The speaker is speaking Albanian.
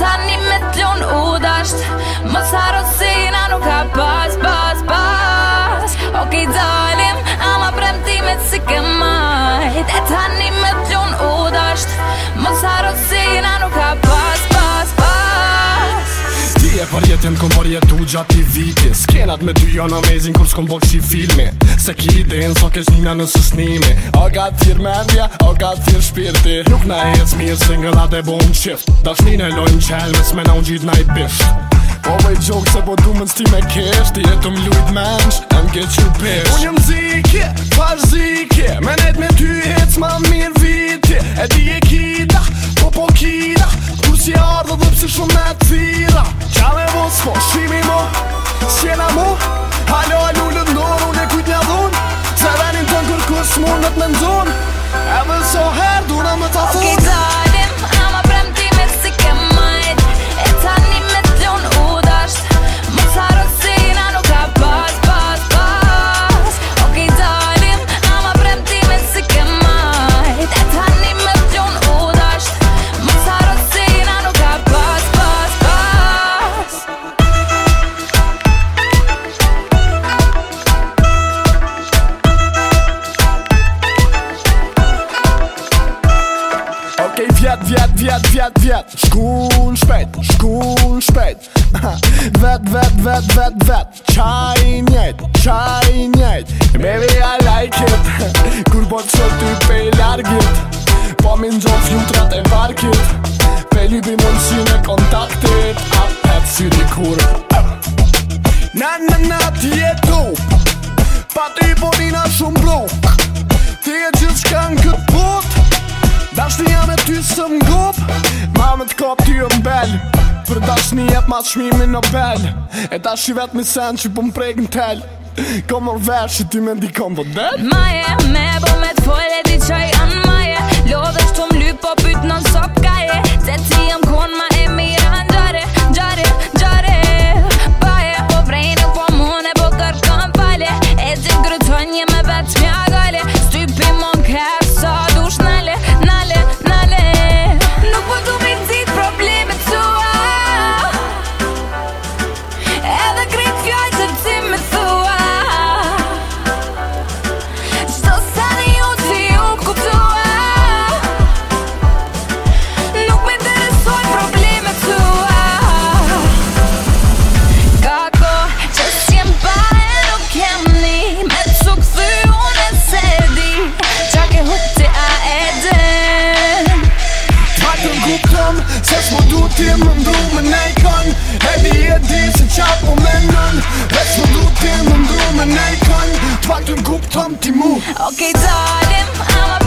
tani me t'lion u dasht Mos haro si nanu ka pas, pas, pas Oki dalim, ama prem ti me cikem Për jetën këm për jetu gjatë i viti Skenat me ty janë amazing kur s'kom bëk si filmi Se ki din, so kesh njëna në sësnimi O ka thirë mendja, o ka thirë shpirti Nuk na e cë mirë se nga dhe bom qift Da shni e lojnë qelë, mes me na unë gjitë na i bisht Po me gjokë se po du më nësti me kesh Ti jetë më lujt mensh, em get you bish Unë jëmë ziki, pash ziki, me ne si shumë me t'vira Qale vos po shimi mo Sjena mo Halo a lullu ndon Unë e kujt një dhun Se venin të në kërkus Mu në të me ndun E më so her Duna më t'a thun Ok, daj vjet, vjet, vjet Shkun shpet, shkun shpet Vet, vet, vet, vet, vet Qaj njet, qaj njet Baby, I like it Kur po të shëtë ty pe i largit Po mi në gjovë fjutrat e varkit Pe ljubi mund si në kontaktit A pep si di kur Na, na, na, ti e tu Pa ty po nina shumë blu ty së m'gup Mame t'kop ty e m'bel Për dash një jetë ma shmimi në bel E dash i vetë mi sen që pëm po prejk n'tel Kom mor vesh që ty me ndi kom vë po del Maje, me bo me t'fole di qaj anë maje Lodhe shtu m'lyp po pyt non sop ka kam Se s'mo du ti më ndru me nejkon Edi e di se qa po menon Dhe s'mo du ti më ndru me nejkon Të pak të në guptom ti mu Okej okay, dalim,